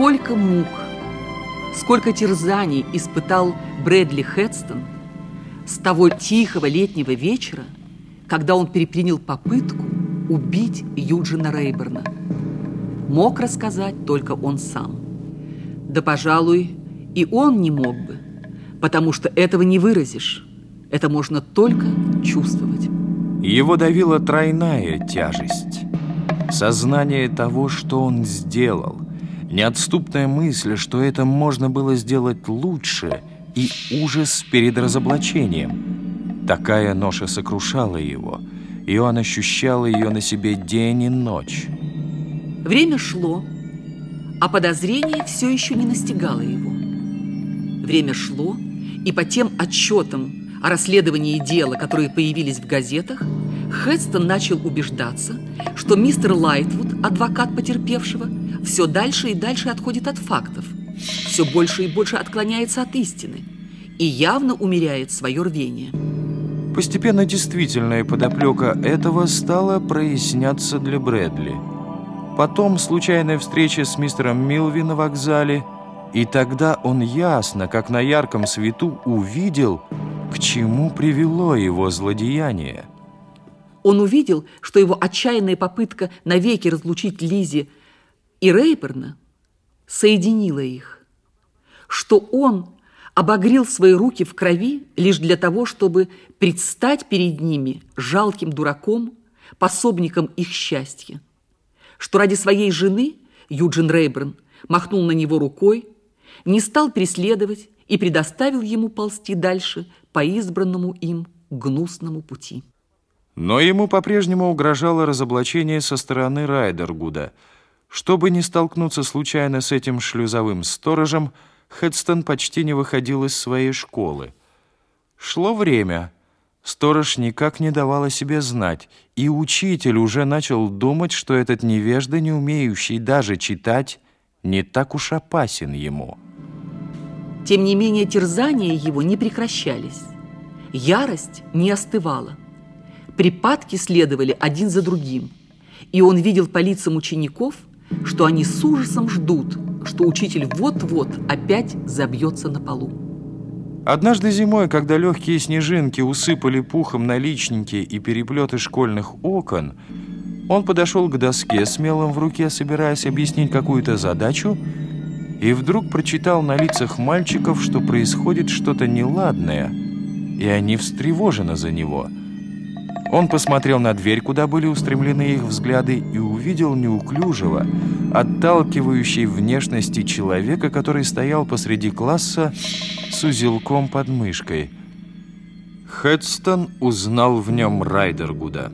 Сколько мук, сколько терзаний испытал Брэдли Хедстон с того тихого летнего вечера, когда он предпринял попытку убить Юджина Рейберна. Мог рассказать только он сам. Да, пожалуй, и он не мог бы, потому что этого не выразишь. Это можно только чувствовать. Его давила тройная тяжесть. Сознание того, что он сделал. Неотступная мысль, что это можно было сделать лучше, и ужас перед разоблачением. Такая ноша сокрушала его, и он ощущал ее на себе день и ночь. Время шло, а подозрение все еще не настигало его. Время шло, и по тем отчетам о расследовании дела, которые появились в газетах, Хедстон начал убеждаться, что мистер Лайтвуд, адвокат потерпевшего, все дальше и дальше отходит от фактов, все больше и больше отклоняется от истины и явно умеряет свое рвение. Постепенно действительная подоплека этого стала проясняться для Брэдли. Потом случайная встреча с мистером Милви на вокзале, и тогда он ясно, как на ярком свету, увидел, к чему привело его злодеяние. Он увидел, что его отчаянная попытка навеки разлучить Лизи и Рейберна соединила их, что он обогрел свои руки в крови лишь для того, чтобы предстать перед ними жалким дураком, пособником их счастья, что ради своей жены Юджин Рейберн махнул на него рукой, не стал преследовать и предоставил ему ползти дальше по избранному им гнусному пути. Но ему по-прежнему угрожало разоблачение со стороны Райдергуда. Чтобы не столкнуться случайно с этим шлюзовым сторожем, Хедстон почти не выходил из своей школы. Шло время. Сторож никак не давал о себе знать, и учитель уже начал думать, что этот невежда, не умеющий даже читать, не так уж опасен ему. Тем не менее, терзания его не прекращались. Ярость не остывала. Припадки следовали один за другим. И он видел по лицам учеников, что они с ужасом ждут, что учитель вот-вот опять забьется на полу. Однажды зимой, когда легкие снежинки усыпали пухом наличники и переплеты школьных окон, он подошел к доске с мелом в руке, собираясь объяснить какую-то задачу, и вдруг прочитал на лицах мальчиков, что происходит что-то неладное, и они встревожены за него. Он посмотрел на дверь, куда были устремлены их взгляды, и увидел неуклюжего, отталкивающей внешности человека, который стоял посреди класса с узелком под мышкой. Хедстон узнал в нем Райдергуда.